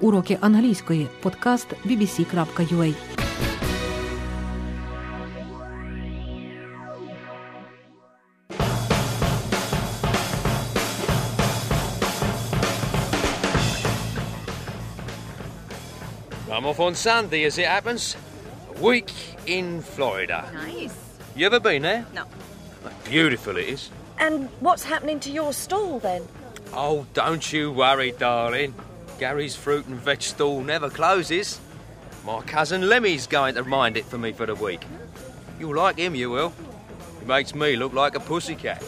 Уроки англійської. Подкаст bbc.ua I'm off on Sunday, as it happens. A week in Florida. Nice. You ever been there? No. Beautiful it is. And what's happening to your stall then? Oh, don't you worry, darling. Gary's fruit and veg stall never closes. My cousin Lemmy's going to mind it for me for the week. You'll like him, you will. He makes me look like a pussycat.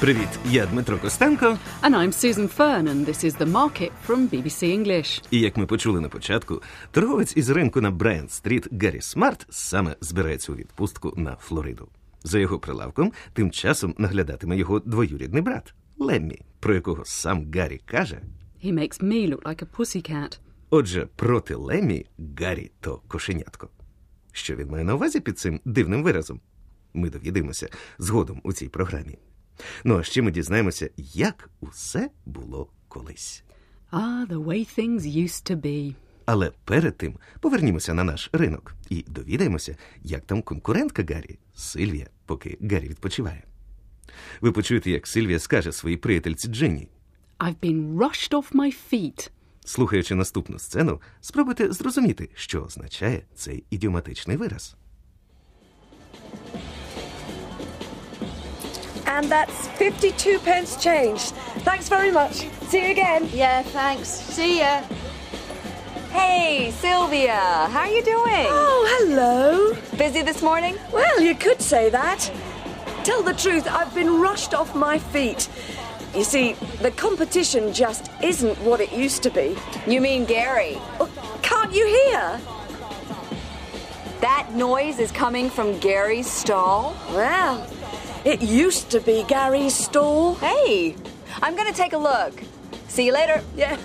Привіт, я Дмитро Костенко. And I'm Susan Fern, and this is The Market from BBC English. І як ми почули на початку, торговець із ринку на Брайан Стріт Гаррі Смарт саме збирається у відпустку на Флориду. За його прилавком тим часом наглядатиме його двоюрідний брат Леммі, про якого сам Гаррі каже. He makes me look like a pussycat. Отже, проти Леммі Гаррі то кошенятко. Що він має на увазі під цим дивним виразом? Ми довідаємося згодом у цій програмі. Ну а ще ми дізнаємося, як усе було колись. Ah, the way things used to be. Але перед тим повернімося на наш ринок і довідаємося, як там конкурентка Гаррі Сильвія, поки Гаррі відпочиває. Ви почуєте, як Сильвія скаже своїй приятельці Дженні. I've been rushed off my feet. Слухаючи наступну сцену, спробуйте зрозуміти, що означає цей ідіоматичний вираз. And that's 52 pence changed. Thanks very much. See you again. Yeah, thanks. See ya. Hey, Sylvia, how are you doing? Oh, hello. Busy this morning? Well, you could say that. Tell the truth, I've been rushed off my feet. You see, the competition just isn't what it used to be. You mean Gary? Oh, can't you hear? That noise is coming from Gary's stall? Well, it used to be Gary's stall. Hey, I'm gonna take a look. See you later. Yeah.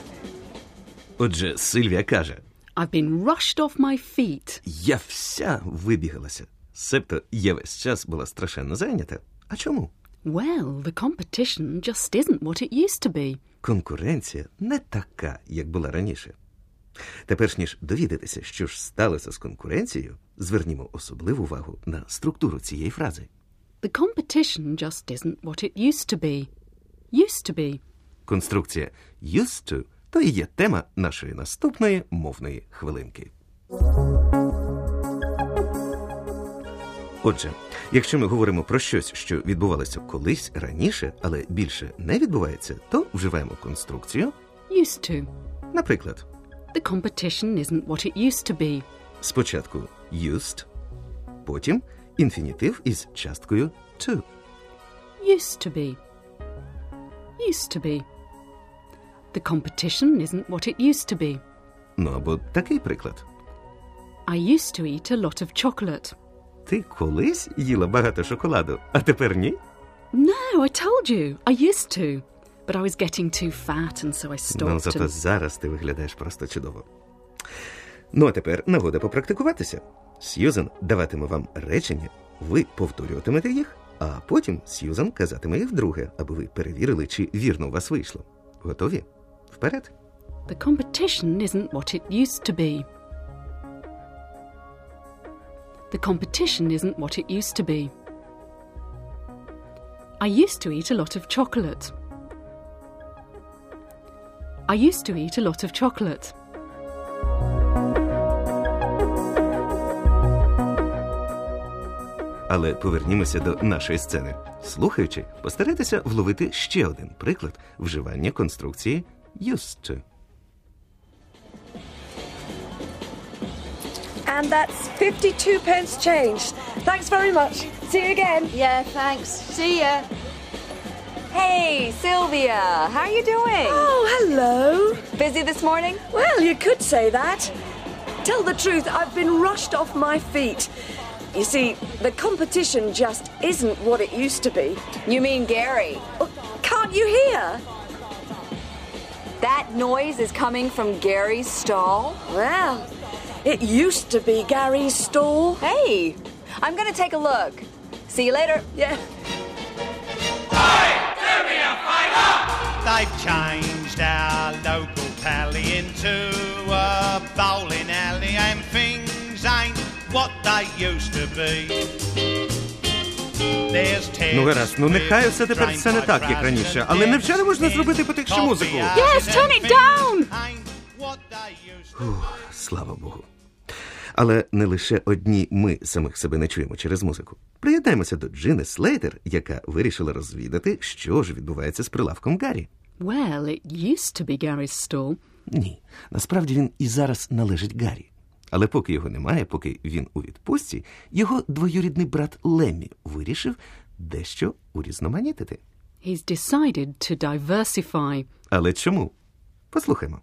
Отже, Сильвія каже: I've been rushed off my feet. Я вся вибігалася. Себто я весь час була страшенно зайнята. А чому? Well, the competition just isn't what it used to be. Конкуренція не така, як була раніше. Тепер ніж довідатися, що ж сталося з конкуренцією, звернімо особливу увагу на структуру цієї фрази. The competition just isn't what it used to be. Used to be. Конструкція used to то і є тема нашої наступної мовної хвилинки. Отже, якщо ми говоримо про щось, що відбувалося колись раніше, але більше не відбувається, то вживаємо конструкцію. Used to. Наприклад, The competition isn't what it used to be. спочатку used, потім інфінітив із часткою to. Used to be. Used to be. The competition isn't what it used to be. Ну або такий приклад. I used to eat a lot of chocolate. Ти колись їла багато шоколаду, а тепер ні? No, I told you. I used to. But I was getting too fat and so I Ну, зато and- зараз ти виглядаєш просто чудово. Ну, а тепер нагода попрактикуватися. Сьюзен даватиме вам речення, ви повторюватимете їх, а потім Сьюзен казатиме їх вдруге, аби ви перевірили, чи вірно у вас вийшло. Готові? Вперед! The competition isn't what it used to be. The competition isn't what it used to be. I used to eat a lot of chocolate. I used to eat a lot of chocolate. Але повернімося до нашої сцени. Слухаючи, постарайтеся вловити ще один приклад вживання конструкції used to. And that's 52 pence change. Thanks very much. See you again. Yeah, thanks. See ya. Hey, Sylvia, how are you doing? Oh, hello. Busy this morning? Well, you could say that. Tell the truth, I've been rushed off my feet. You see, the competition just isn't what it used to be. You mean Gary? Oh, can't you hear? That noise is coming from Gary's stall? Well, it used to be Gary's stall. Hey, I'm gonna take a look. See you later. Yeah. They've changed our local pally into a bowling alley, and things ain't what they used to be. There's Ну гаразд, ну нехай все тепер все не так, як раніше, але невже не можна зробити потихше музику? Yes, turn it down! Слава Богу. Але не лише одні ми самих себе не чуємо через музику. Приєднаємося до Джини Слейтер, яка вирішила розвідати, що ж відбувається з прилавком Гаррі. Well, it used to be Gary's stall. Ні, насправді він і зараз належить Гаррі. Але поки його немає, поки він у відпустці, його двоюрідний брат Леммі вирішив дещо урізноманітити. He's decided to diversify. Але чому? Послухаймо.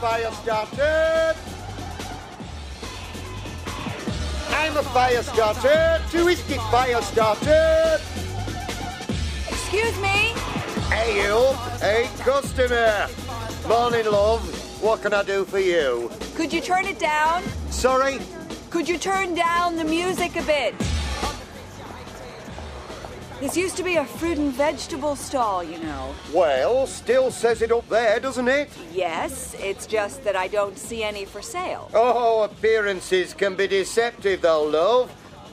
Fire started. I'm a fire starter. Two whiskey fire started. Excuse me? Hey, you. Hey, customer. Morning, love. What can I do for you? Could you turn it down? Sorry? Could you turn down the music a bit? This used to be a fruit and vegetable stall, you know. Well, still says it up there, doesn't it? Yes, it's just that I don't see any for sale. Oh, appearances can be deceptive, though, love.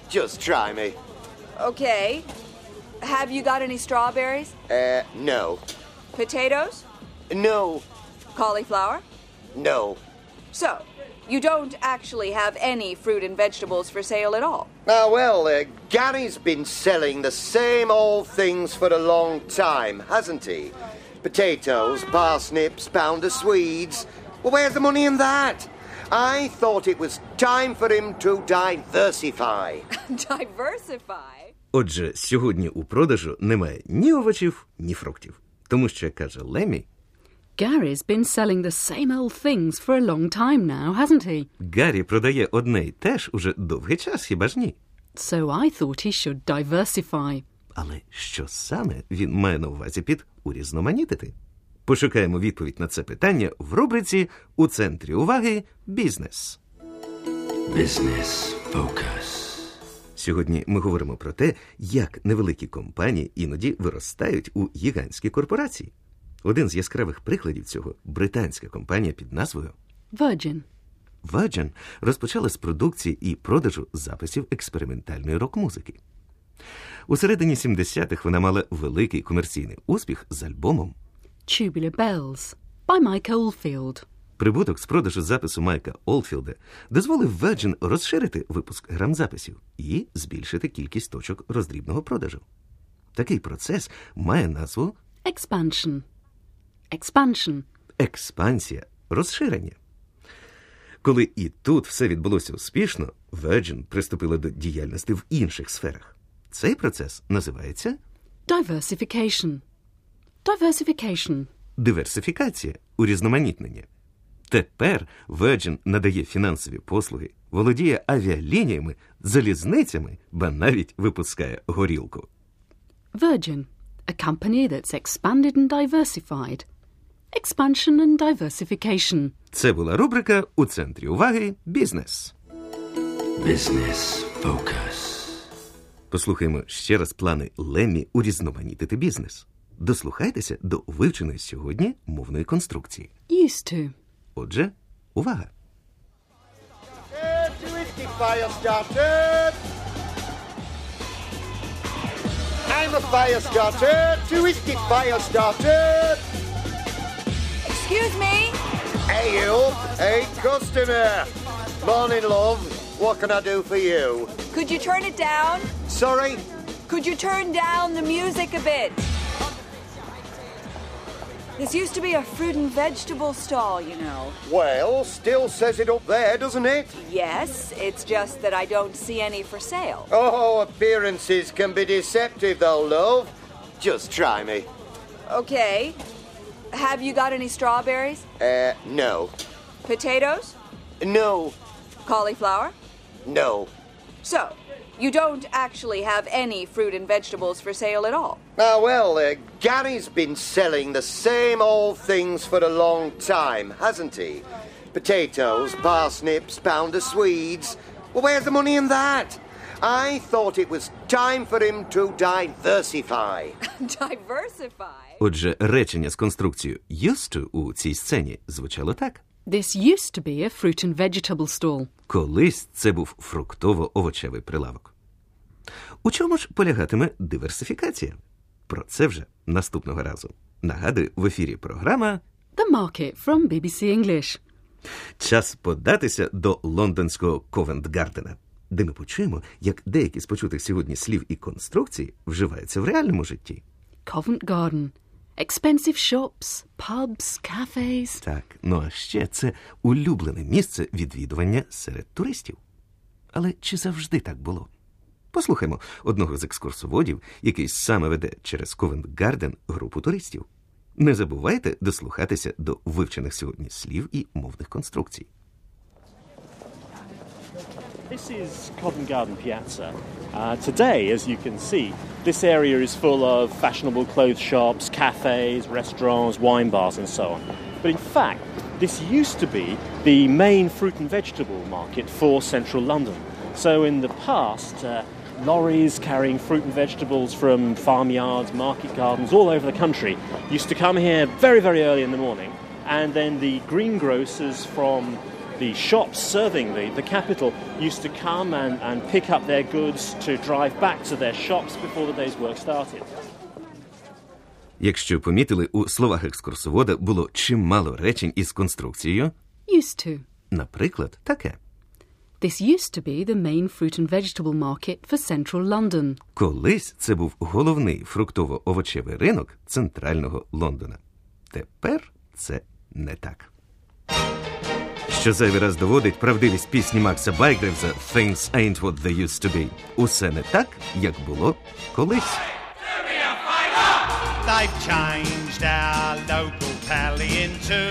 Just try me. Okay. Have you got any strawberries? Uh, no. Potatoes? No. Cauliflower? No. So, you don't actually have any fruit and vegetables for sale at all. Ah, well, uh, Gary's been selling the same old things for a long time, hasn't he? Potatoes, parsnips, pound of Swedes. Well, where's the money in that? I thought it was time for him to diversify. Diversify? Отже, сьогодні у продажу немає ні овочів, ні фруктів. Тому що, каже Лемі, Gary's been selling the same old things for a long time now, hasn't he? Гаррі продає одне й те ж уже довгий час, хіба ж ні? So I thought he should diversify. Але що саме він має на увазі під урізноманітити? Пошукаємо відповідь на це питання в рубриці У центрі уваги бізнес. Business Focus. Сьогодні ми говоримо про те, як невеликі компанії іноді виростають у гігантські корпорації. Один з яскравих прикладів цього британська компанія під назвою Virgin. Virgin розпочала з продукції і продажу записів експериментальної рок-музики. У середині 70-х вона мала великий комерційний успіх з альбомом. Tubular Bells by Mike Oldfield. Прибуток з продажу запису Майка Олдфілда дозволив Virgin розширити випуск грамзаписів і збільшити кількість точок роздрібного продажу. Такий процес має назву Expansion. Expansion. експансія, розширення. Коли і тут все відбулося успішно, Virgin приступила до діяльності в інших сферах. Цей процес називається Diversification. Diversification. диверсифікація, урізноманітнення. Тепер Virgin надає фінансові послуги, володіє авіалініями, залізницями, ба навіть випускає горілку. Virgin. A company that's expanded and diversified. Expansion and diversification. Це була рубрика у центрі уваги Бізнес. Business Focus. Послухаємо ще раз плани Лемі урізноманітити бізнес. Дослухайтеся до вивченої сьогодні мовної конструкції. Used to. Отже, увага! Two whiskey fire started. I'm a fire starter. Two whiskey fire started. Excuse me? Hey, you. Hey, customer. Morning, love. What can I do for you? Could you turn it down? Sorry? Could you turn down the music a bit? This used to be a fruit and vegetable stall, you know. Well, still says it up there, doesn't it? Yes, it's just that I don't see any for sale. Oh, appearances can be deceptive, though, love. Just try me. Okay. Have you got any strawberries? Uh, no. Potatoes? No. Cauliflower? No. So, you don't actually have any fruit and vegetables for sale at all. Ah, well, uh, Gary's been selling the same old things for a long time, hasn't he? Potatoes, parsnips, pound of Swedes. Well, where's the money in that? I thought it was time for him to diversify. Diversify. Отже, речення з конструкцією used to у цій сцені звучало так. This used to be a fruit and vegetable stall. Колись це був фруктово-овочевий прилавок. У чому ж полягатиме диверсифікація? Про це вже наступного разу. Нагадую, в ефірі програма The market from BBC English. Час податися до лондонського Ковент-Гардена, де ми почуємо, як деякі з почутих сьогодні слів і конструкцій вживаються в реальному житті. Covent Garden. Expensive shops, pubs, cafes. Так, ну а ще це улюблене місце відвідування серед туристів. Але чи завжди так було? Послухаймо одного з екскурсоводів, який саме веде через Ковент-Гарден групу туристів. Не забувайте дослухатися до вивчених сьогодні слів і мовних конструкцій. This is Covent Garden Piazza. Uh, today, as you can see, this area is full of fashionable clothes shops, cafes, restaurants, wine bars, and so on. But in fact, this used to be the main fruit and vegetable market for central London. So in the past, uh, lorries carrying fruit and vegetables from farmyards, market gardens all over the country used to come here very, very early in the morning, and then the greengrocers from the shops serving the, the capital used to come and, and pick up their goods to drive back to their shops before the day's work started. Якщо помітили, у словах екскурсовода було чимало речень із конструкцією, Used to. наприклад, таке. This used to be the main fruit and vegetable market for central London. Колись це був головний фруктово-овочевий ринок центрального Лондона. Тепер це не так. Що зайвий раз доводить правдивість пісні Макса Байгревза «Things ain't what they used to be». Усе не так, як було колись. They've changed our local pally into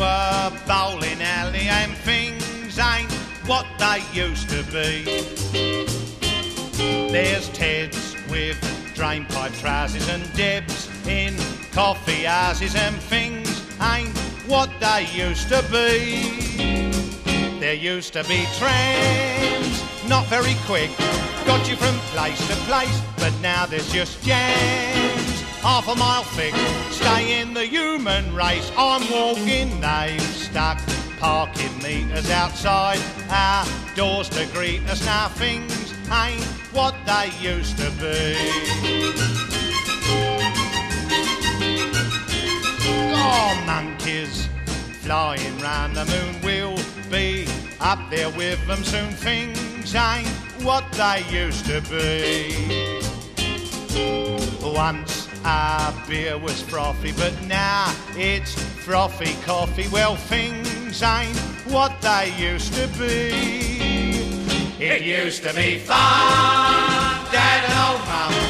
a bowling alley, and things ain't what they used to be. There's Ted's with drain pipe trousers and Deb's in coffee houses, and things ain't what they used to be. There used to be trams, not very quick, got you from place to place, but now there's just jams, half a mile thick, stay in the human race. I'm walking, they've stuck parking meters outside our doors to greet us. Now things ain't what they used to be. Oh, monkeys flying round the moon. We'll be up there with them soon. Things ain't what they used to be. Once our beer was frothy, but now it's frothy coffee. Well, things ain't what they used to be. It used to be fun, Dad and old Mum,